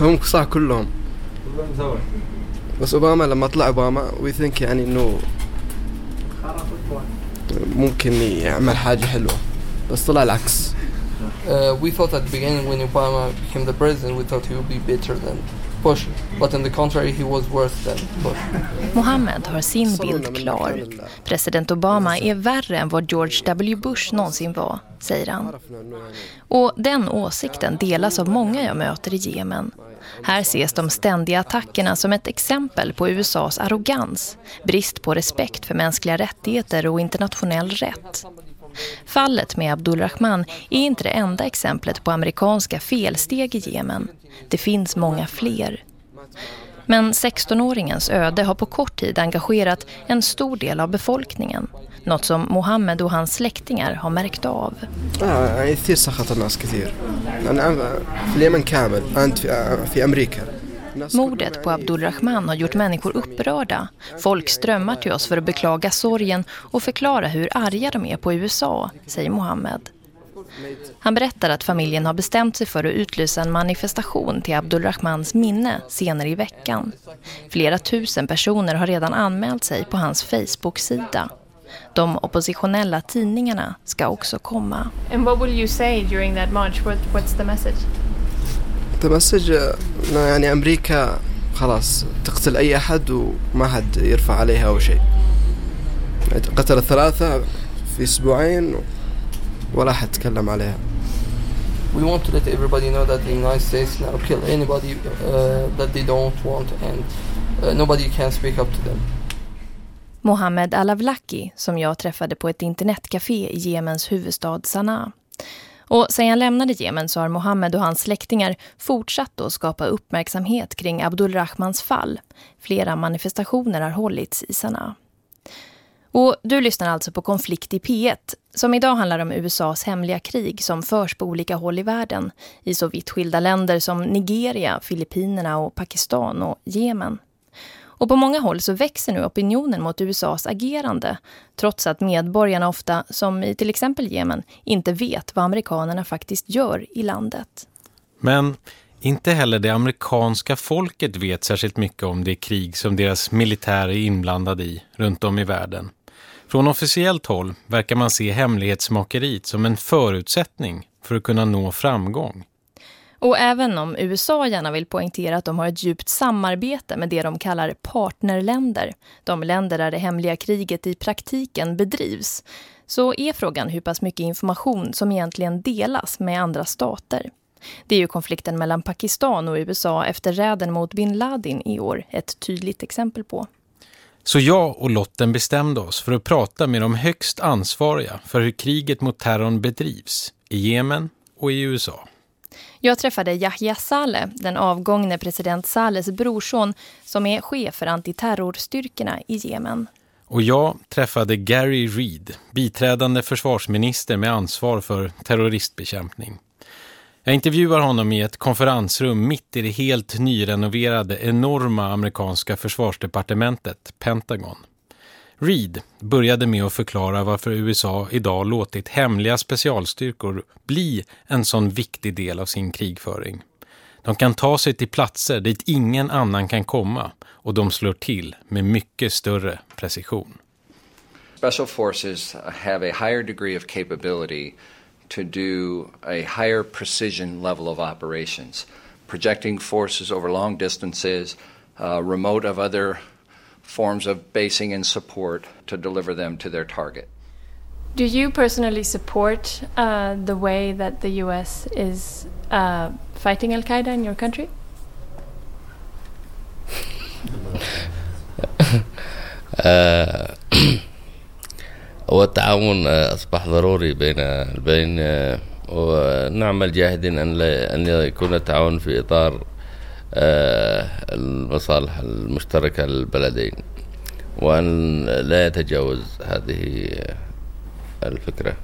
O: هم صح كلهم بس اوباما لما طلع اوباما وي ثينك يعني انه ممكن يعمل حاجه حلوه بس طلع العكس
P: Uh, we thought at the beginning when Obama became the president, we thought he would be better than Bush. But on the contrary, he was worse than Bush.
D: Mohammed har sin bild klar. President Obama är värre än vad George W. Bush någonsin var, säger han. Och den åsikten delas av många jag möter i Jemen. Här ses de ständiga attackerna som ett exempel på USAs arrogans, brist på respekt för mänskliga rättigheter och internationell rätt. Fallet med Abdulrahman är inte det enda exemplet på amerikanska felsteg i Jemen. Det finns många fler. Men 16-åringens öde har på kort tid engagerat en stor del av befolkningen. Något som Mohammed och hans släktingar har märkt av.
O: آه يعني يثير سخط الناس كثير أنا في اليمن كامل أنت في, في أمريكا
D: Mordet på Abdulrahman har gjort människor upprörda. Folk strömmar till oss för att beklaga sorgen och förklara hur arga de är på USA, säger Mohammed. Han berättar att familjen har bestämt sig för att utlysa en manifestation till Abdulrahmans minne senare i veckan. Flera tusen personer har redan anmält sig på hans Facebook-sida. De oppositionella tidningarna ska också komma.
K: And what will you say during that march? What, what's the message?
O: تمسج إنه يعني أمريكا خلاص تقتل أي أحد وما حد يرفع عليها أو شيء قتل ثلاثة في أسبوعين ولا حد تكلم عليها
P: We want to let everybody know that the United States now kill anybody uh, that they don't want and uh, nobody can speak up to them.
D: Mohammed Al-Awlaki som jag träffade på ett internetcafé i Jemens huvudstad Sanaa. Och sedan han lämnade Jemen så har Mohammed och hans släktingar fortsatt att skapa uppmärksamhet kring Abdulrahmans fall. Flera manifestationer har hållits i Sanaa. Och du lyssnar alltså på Konflikt i P1 som idag handlar om USAs hemliga krig som förs på olika håll i världen i så vitt skilda länder som Nigeria, Filippinerna och Pakistan och Jemen. Och på många håll så växer nu opinionen mot USAs agerande trots att medborgarna ofta, som i till exempel Jemen, inte vet vad amerikanerna faktiskt gör i landet.
B: Men inte heller det amerikanska folket vet särskilt mycket om det krig som deras militär är inblandad i runt om i världen. Från officiellt håll verkar man se hemlighetsmakeriet som en förutsättning för att kunna nå framgång.
D: Och även om USA gärna vill poängtera att de har ett djupt samarbete med det de kallar partnerländer, de länder där det hemliga kriget i praktiken bedrivs, så är frågan hur pass mycket information som egentligen delas med andra stater. Det är ju konflikten mellan Pakistan och USA efter räden mot Bin Laden i år ett tydligt exempel på.
B: Så jag och Lotten bestämde oss för att prata med de högst ansvariga för hur kriget mot terrorn bedrivs i Jemen och i USA.
D: Jag träffade Yahya Saleh, den avgångne president Salehs brorson som är chef för antiterrorstyrkorna i Jemen.
B: Och jag träffade Gary Reed, biträdande försvarsminister med ansvar för terroristbekämpning. Jag intervjuar honom i ett konferensrum mitt i det helt nyrenoverade enorma amerikanska försvarsdepartementet, Pentagon. Reed började med att förklara varför USA idag låtit hemliga specialstyrkor bli en sån viktig del av sin krigföring. De kan ta sig till platser dit ingen annan kan komma och de slår till med mycket större precision.
Q: Special forces have a higher degree of capability to do a higher precision level of operations, projecting forces over long distances, uh, remote of other forms of basing and support to deliver them to their target.
K: Do you personally support uh, the way that the U.S. is uh, fighting Al Qaeda in your country? <laughs>
R: آه، <clears throat> والتعاون آه، أصبح ضروري بين بين آه، ونعمل جاهدين أن لا أن يكون التعاون في إطار آه، المصالح المشتركة للبلدين وأن لا يتجاوز هذه الفكرة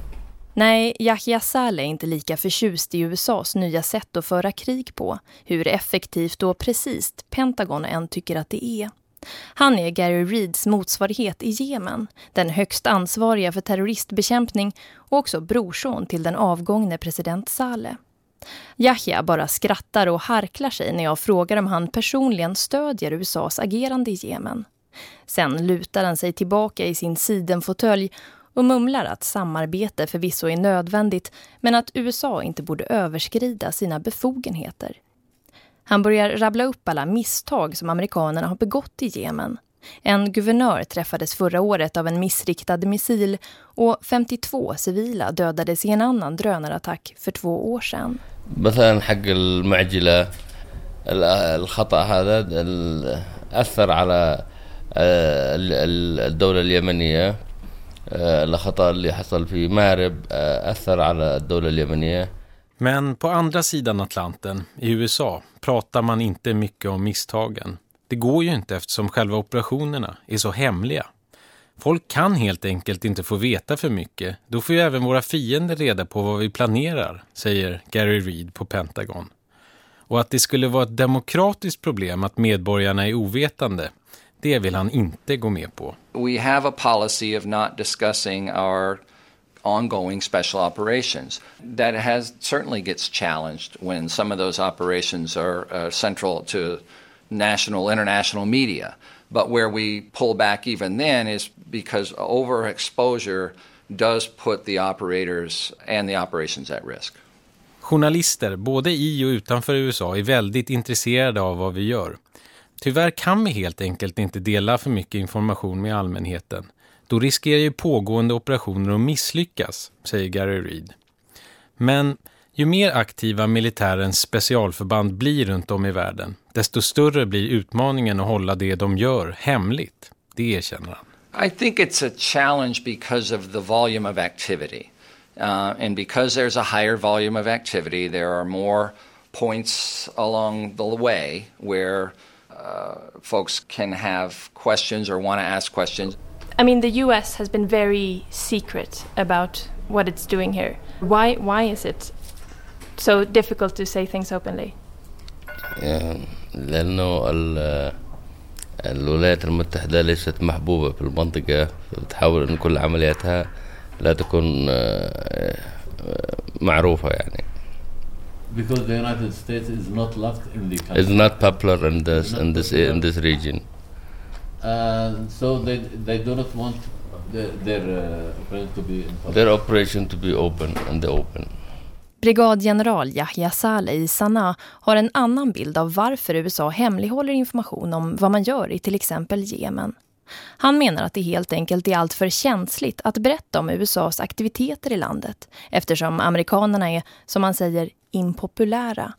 D: Nej, Yahya Saleh är inte lika förtjust i USAs nya sätt att föra krig på, hur effektivt och precis Pentagon än tycker att det är. Han är Gary Reeds motsvarighet i Jemen, den högst ansvariga för terroristbekämpning och också brorson till den avgångne president Saleh. Yahya bara skrattar och harklar sig när jag frågar om han personligen stödjer USAs agerande i Jemen. Sen lutar han sig tillbaka i sin sidenfåtölj och mumlar att samarbete förvisso är nödvändigt men att USA inte borde överskrida sina befogenheter. Han börjar rabbla upp alla misstag som amerikanerna har begått i Jemen. En guvernör träffades förra året av en missriktad missil och 52 civila dödades i en annan drönarattack för två år sedan.
R: مثلا حق المعجلة الخطأ هذا أثر على الدولة اليمنية الخطأ اللي حصل في مارب أثر على الدولة اليمنية
B: Men på andra sidan Atlanten, i USA, pratar man inte mycket om misstagen. Det går ju inte eftersom själva operationerna är så hemliga. Folk kan helt enkelt inte få veta för mycket. Då får ju även våra fiender reda på vad vi planerar, säger Gary Reid på Pentagon. Och att det skulle vara ett demokratiskt problem att medborgarna är ovetande, det vill han inte gå med på.
Q: We have a policy of not discussing our ongoing special operations. That has certainly gets challenged when some of those operations are uh, central to national, international media. But where we pull back even then is because overexposure does put the operators and the operations at risk.
B: Journalister, både i och utanför USA, är väldigt intresserade av vad vi gör. Tyvärr kan vi helt enkelt inte dela för mycket information med allmänheten. Då riskerar ju pågående operationer att misslyckas, säger Gary Reed. Men ju mer aktiva militärens specialförband blir runt om i världen, desto större blir utmaningen att hålla det de gör hemligt. Det erkänner han.
Q: I think it's a challenge because of the volume of activity. Uh, and because there's a higher volume of activity, there are more points along the way where uh, folks can have questions or want to ask questions.
K: I mean, the U.S. has been very secret about what it's doing here. Why? Why is it so difficult to say things openly?
R: لأنه الولايات المتحدة ليست محبوبة في المنطقة تحاول أن كل عملياتها لا تكون معروفة يعني.
S: Because the United States is not loved in the country.
R: It's not popular in this in this in this region.
S: Uh, so they they do not want the, their uh, operation to be in public.
R: Their operation to be open and the open.
D: Brigadgeneral Yahya Saleh i Sanaa har en annan bild av varför USA hemlighåller information om vad man gör i till exempel Jemen. Han menar att det helt enkelt är allt för känsligt att berätta om USAs aktiviteter i landet eftersom amerikanerna är, som man säger, impopulära.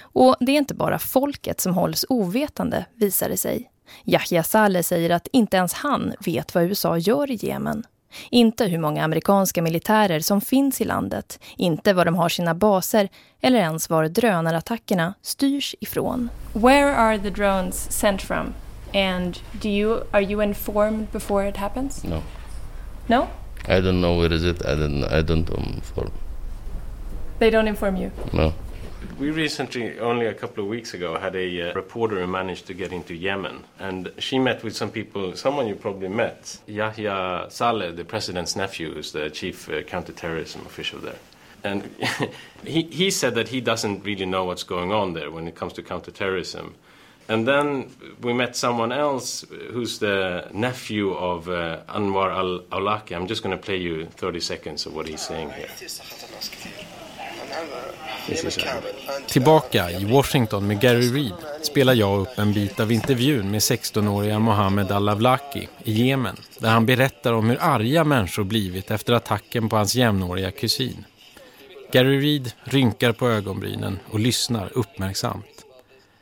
D: Och det är inte bara folket som hålls ovetande, visar det sig. Yahya Saleh säger att inte ens han vet vad USA gör i Jemen. Inte hur många amerikanska militärer som finns i landet, inte var de har sina baser eller ens var drönarattackerna styrs ifrån.
K: Where are the drones sent from? And do you are you informed before it happens?
R: No.
K: No?
R: I don't know where is it. I don't I don't inform.
K: They don't inform you?
R: No.
G: We recently, only a couple of weeks ago, had a uh, reporter who managed to get into Yemen. And she met with some people, someone you probably met, Yahya Saleh, the president's nephew, who's the chief uh, counterterrorism official there. And <laughs> he, he said that he doesn't really know what's going on there when it comes to counterterrorism. And then we met someone else who's the nephew of uh, Anwar al-Awlaki. I'm just going to play you 30 seconds of what he's saying here.
B: Tillbaka i Washington med Gary Reed spelar jag upp en bit av intervjun med 16-åriga Mohammed al-Awlaki i Jemen där han berättar om hur arga människor blivit efter attacken på hans jämnåriga kusin. Gary Reed rynkar på ögonbrynen och lyssnar uppmärksamt.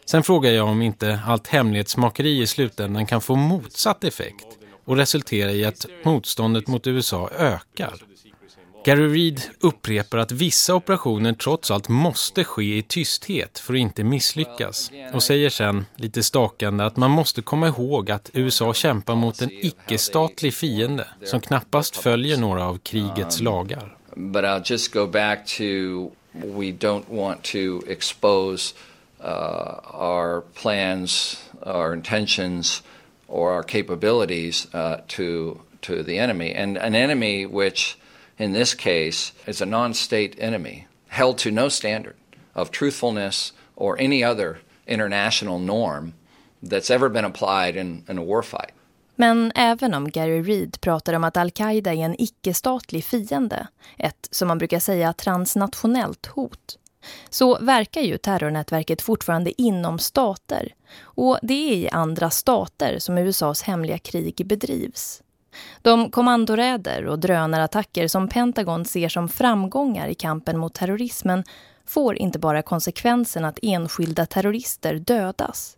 B: Sen frågar jag om inte allt hemlighetsmakeri i slutändan kan få motsatt effekt och resultera i att motståndet mot USA ökar. Gary Reid upprepar att vissa operationer trots allt måste ske i tysthet för att inte misslyckas och säger sen lite stakande att man måste komma ihåg att USA kämpar mot en icke-statlig fiende som knappast följer några av krigets lagar.
Q: But I'll just go back to we don't want to expose uh, our plans, our intentions, or our capabilities uh, to to the enemy, and an enemy which, in this case, is a non-state enemy held to no standard of truthfulness or any other international norm that's ever been applied in, in a warfight.
D: Men även om Gary Reid pratar om att Al-Qaida är en icke-statlig fiende, ett som man brukar säga transnationellt hot, så verkar ju terrornätverket fortfarande inom stater. Och det är i andra stater som USAs hemliga krig bedrivs. De kommandoräder och drönarattacker som Pentagon ser som framgångar i kampen mot terrorismen får inte bara konsekvensen att enskilda terrorister dödas.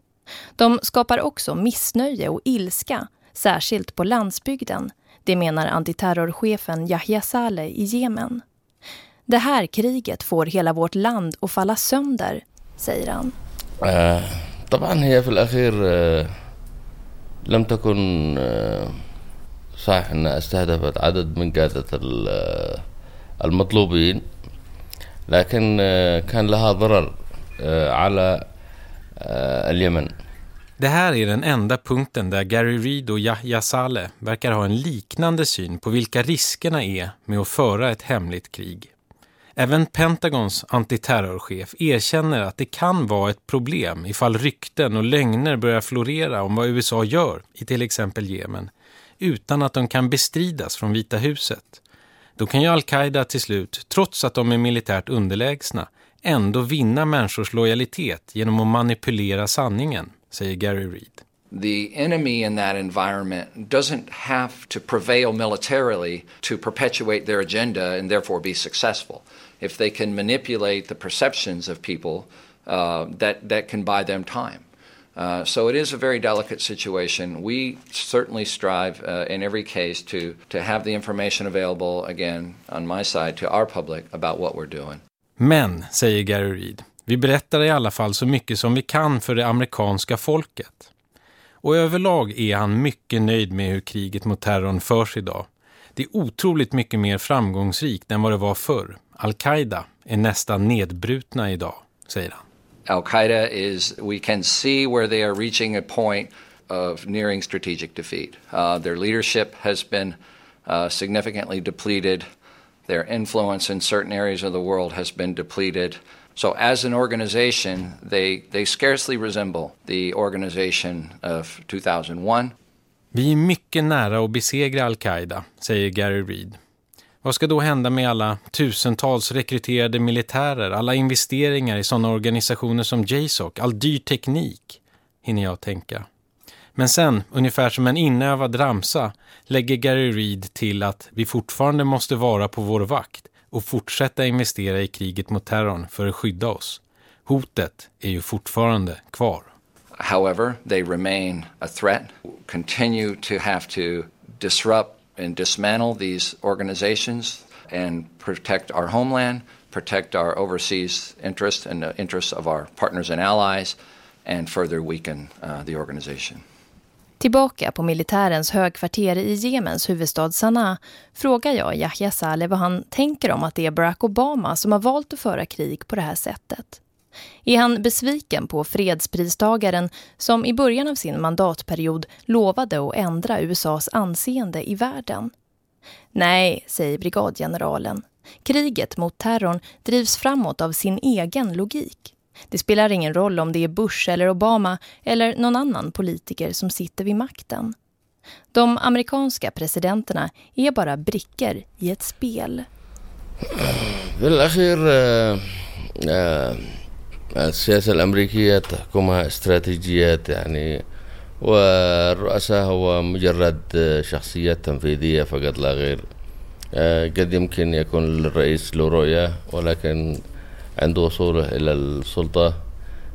D: De skapar också missnöje och ilska, särskilt på landsbygden. Det menar antiterrorchefen Yahya Saleh i Jemen. Det här kriget får hela vårt land att falla sönder, säger han.
R: طبعا هي في الأخير لم تكن صحيح أنها استهدفت عدد من قادة المطلوبين لكن كان لها ضرر على اليمن
B: Det här är den enda punkten där Gary Reid och Yahya Saleh verkar ha en liknande syn på vilka riskerna är med att föra ett hemligt krig. Även Pentagons antiterrorchef erkänner att det kan vara ett problem ifall rykten och lögner börjar florera om vad USA gör i till exempel Jemen utan att de kan bestridas från Vita huset. Då kan ju Al-Qaida till slut, trots att de är militärt underlägsna, ändå vinna människors lojalitet genom att manipulera sanningen, säger Gary Reid.
Q: The enemy in that environment doesn't have to prevail militarily to perpetuate their agenda and therefore be successful. If they can manipulate the perceptions of people, uh, that, that can buy them time. Uh, so it is a very delicate situation. We certainly strive uh, in every case to, to have the information available, again, on my side, to our public about what we're doing.
B: Men, säger Gary Reed, vi berättar i alla fall så mycket som vi kan för det amerikanska folket. Och överlag är han mycket nöjd med hur kriget mot terrorn förs idag. Det är otroligt mycket mer framgångsrikt än vad det var förr. Al-Qaida är nästan nedbrutna idag, säger han.
Q: Al-Qaida is, we can see where they are reaching a point of nearing strategic defeat. Uh, their leadership has been uh, significantly depleted. Their influence in certain areas of the world has been depleted. So as an organization, they, they scarcely resemble the organization of 2001.
B: Vi är mycket nära att besegra Al-Qaida, säger Gary Reid. Vad ska då hända med alla tusentals rekryterade militärer, alla investeringar i sådana organisationer som JSOC, all dyr teknik, hinner jag tänka. Men sen, ungefär som en inövad ramsa, lägger Gary Reid till att vi fortfarande måste vara på vår vakt och fortsätta investera i kriget mot terrorn för att skydda oss. Hotet är ju fortfarande kvar.
Q: However, they remain a threat, continue to have to disrupt and dismantle these organizations and protect our homeland, protect our overseas interests and the interests of our partners and allies, and further weaken uh, the organization.
D: Tillbaka på militärens högkvarter i Jemens huvudstad Sanaa frågar jag Yahya Saleh vad han tänker om att det är Barack Obama som har valt att föra krig på det här sättet. Är han besviken på fredspristagaren som i början av sin mandatperiod lovade att ändra USAs anseende i världen? Nej, säger brigadgeneralen. Kriget mot terrorn drivs framåt av sin egen logik. Det spelar ingen roll om det är Bush eller Obama eller någon annan politiker som sitter vid makten. De amerikanska presidenterna är bara brickor i ett spel.
R: السياسة الأمريكية تحكمها استراتيجيات يعني والرؤساء هو مجرد شخصيات تنفيذية فقط لا غير. قد يمكن يكون الرئيس له رؤية ولكن عند وصوله إلى السلطة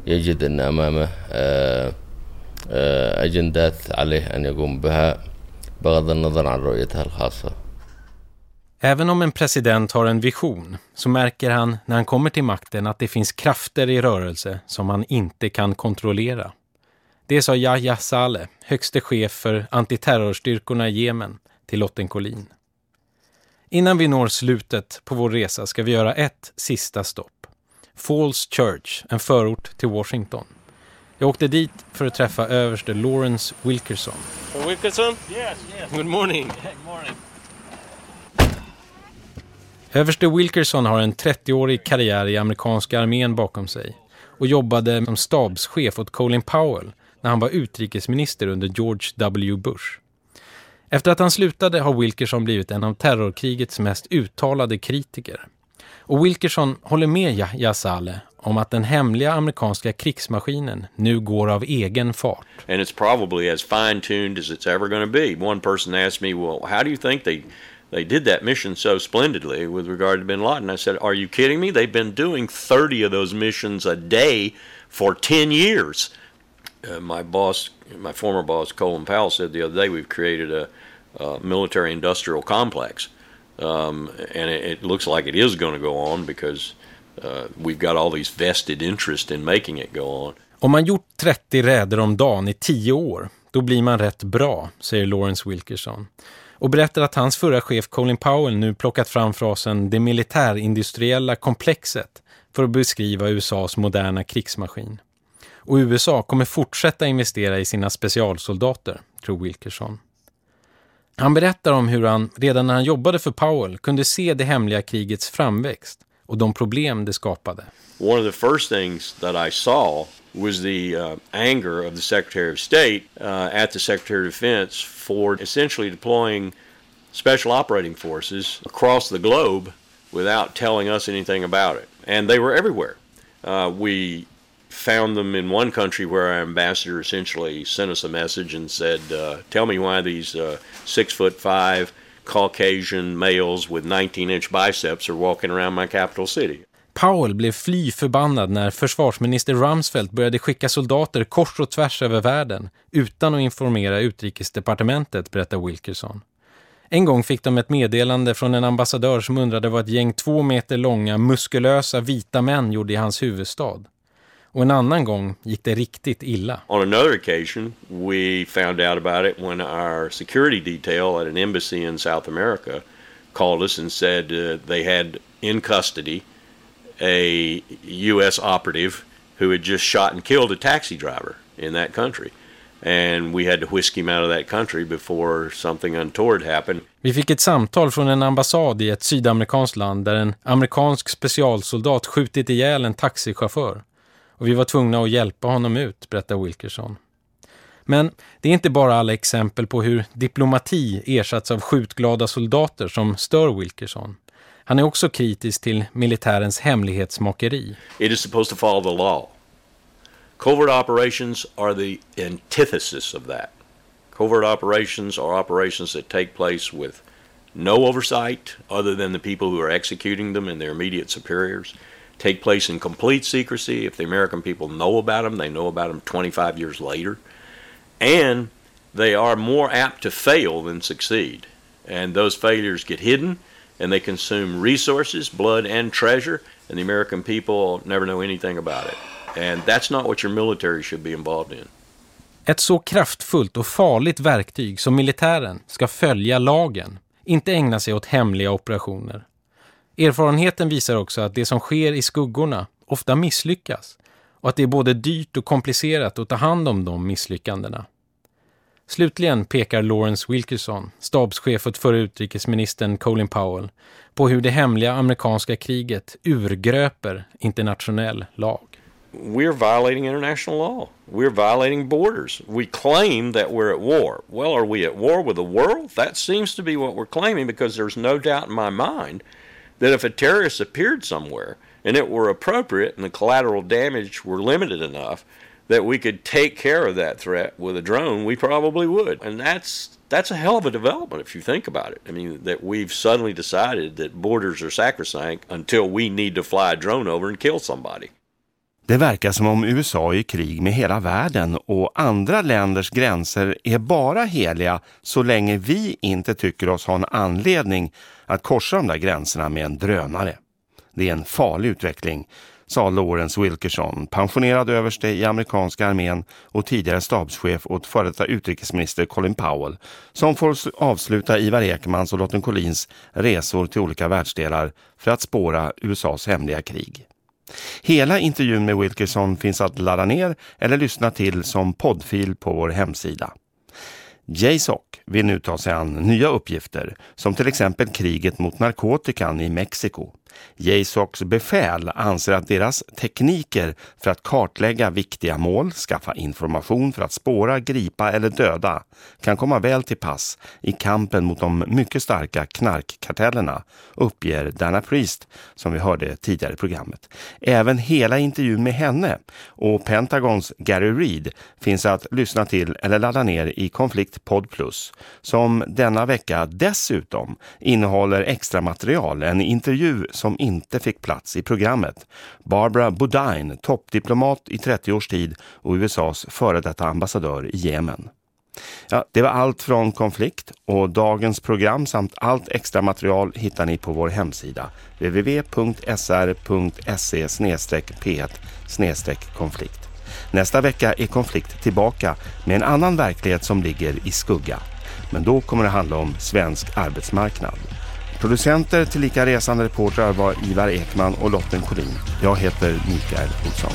R: يجد أن أمامه أجندات عليه أن يقوم بها بغض النظر عن رؤيتها الخاصة.
B: Även om en president har en vision så märker han när han kommer till makten att det finns krafter i rörelse som han inte kan kontrollera. Det sa Yahya Saleh, högste chef för antiterrorstyrkorna i Jemen, till Lotten Collin. Innan vi når slutet på vår resa ska vi göra ett sista stopp. Falls Church, en förort till Washington. Jag åkte dit för att träffa överste Lawrence Wilkerson.
G: Wilkerson?
F: Yes, yes.
G: Good morning.
F: Good morning.
B: Överste Wilkerson har en 30-årig karriär i amerikanska armén bakom sig och jobbade som stabschef åt Colin Powell när han var utrikesminister under George W. Bush. Efter att han slutade har Wilkerson blivit en av terrorkrigets mest uttalade kritiker. Och Wilkerson håller med Yahya Saleh om att den hemliga amerikanska krigsmaskinen nu går av egen fart.
T: And it's probably as fine-tuned as it's ever going to be. One person asked me, well, how do you think they they did that mission so splendidly with regard to bin Laden. I said, Are you kidding me? They've been doing 30 of those missions a day for 10 years. Uh, my boss, my former boss, Colin Powell, said the other day we've created a, a military industrial complex. Um, and it, it, looks like it is going to go on because uh, we've got all these vested interest in making it go on.
B: Om man gjort 30 räder om dagen i 10 år, då blir man rätt bra, säger Lawrence Wilkerson och berättar att hans förra chef Colin Powell nu plockat fram frasen det militärindustriella komplexet för att beskriva USAs moderna krigsmaskin. Och USA kommer fortsätta investera i sina specialsoldater, tror Wilkerson. Han berättar om hur han redan när han jobbade för Powell kunde se det hemliga krigets framväxt och de problem det skapade.
T: One of the first things that I saw was the uh, anger of the Secretary of State uh, at the Secretary of Defense for essentially deploying special operating forces across the globe without telling us anything about it. And they were everywhere. Uh, we found them in one country where our ambassador essentially sent us a message and said, uh, Tell me why these uh, six foot five Caucasian males with 19 inch biceps are walking around my capital city.
B: Powell blev fly förbannad när försvarsminister Rumsfeld började skicka soldater kors och tvärs över världen utan att informera utrikesdepartementet, berättar Wilkerson. En gång fick de ett meddelande från en ambassadör som undrade vad ett gäng två meter långa, muskulösa vita män gjorde i hans huvudstad. Och en annan gång gick det riktigt illa.
T: On another occasion, we found out about it when our security detail at an embassy in South America called us and said uh, they had in custody a U.S. operative who had just shot and killed a taxi driver in that country. And we had to whisk him out of that country before something untoward happened.
B: Vi fick ett samtal från en ambassad i ett sydamerikanskt land där en amerikansk specialsoldat skjutit ihjäl en taxichaufför. Och vi var tvungna att hjälpa honom ut, berättar Wilkerson. Men det är inte bara alla exempel på hur diplomati ersatts av skjutglada soldater som stör Wilkerson. Han är också kritisk till militärens hemlighetsmakeri.
T: It is supposed to follow the law. Covert operations are the antithesis of that. Covert operations are operations that take place with no oversight other than the people who are executing them and their immediate superiors. Take place in complete secrecy. If the American people know about them, they know about them 25 years later. And they are more apt to fail than succeed. And those failures get hidden and they consume resources, blood, and treasure, and the American people never know anything about it. And that's not what your military should be involved in.
B: Ett så kraftfullt och farligt verktyg som militären ska följa lagen, inte ägna sig åt hemliga operationer. Erfarenheten visar också att det som sker i skuggorna ofta misslyckas och att det är både dyrt och komplicerat att ta hand om de misslyckandena. Slutligen pekar Lawrence Wilkerson, stabschef åt förre utrikesministern Colin Powell, på hur det hemliga amerikanska kriget urgröper internationell lag.
T: We're violating international law. We're violating borders. We claim that we're at war. Well, are we at war with the world? That seems to be what we're claiming because there's no doubt in my mind that if a terrorist appeared somewhere and it were appropriate and the collateral damage were limited enough that we could take care of that threat with a drone, we probably would. And that's that's a hell of a development if you think about it. I mean, that we've suddenly decided that borders are sacrosanct until we need to fly a drone over and kill somebody.
A: Det verkar som om USA är i krig med hela världen och andra länders gränser är bara heliga så länge vi inte tycker oss ha en anledning att korsa de där gränserna med en drönare. Det är en farlig utveckling, sa Lawrence Wilkerson, pensionerad överste i amerikanska armén och tidigare stabschef åt före detta utrikesminister Colin Powell, som får avsluta Ivar Ekmans och Lotten Collins resor till olika världsdelar för att spåra USAs hemliga krig. Hela intervjun med Wilkerson finns att ladda ner eller lyssna till som poddfil på vår hemsida. JSOC vill nu ta sig an nya uppgifter som till exempel kriget mot narkotikan i Mexiko. JSOCs befäl anser att deras tekniker för att kartlägga viktiga mål, skaffa information för att spåra, gripa eller döda kan komma väl till pass i kampen mot de mycket starka knarkkartellerna, uppger Dana Priest som vi hörde tidigare i programmet. Även hela intervjun med henne och Pentagons Gary Reed finns att lyssna till eller ladda ner i Konflikt Pod Plus som denna vecka dessutom innehåller extra material, en intervju som inte fick plats i programmet. Barbara Bodine, toppdiplomat i 30 års tid och USAs före detta ambassadör i Jemen. Ja, det var allt från konflikt och dagens program samt allt extra material hittar ni på vår hemsida www.sr.se p1 konflikt. Nästa vecka är konflikt tillbaka med en annan verklighet som ligger i skugga. Men då kommer det handla om svensk arbetsmarknad. Producenter till lika resande reportrar var Ivar Ekman och Lotten Collin. Jag heter Mikael Olsson.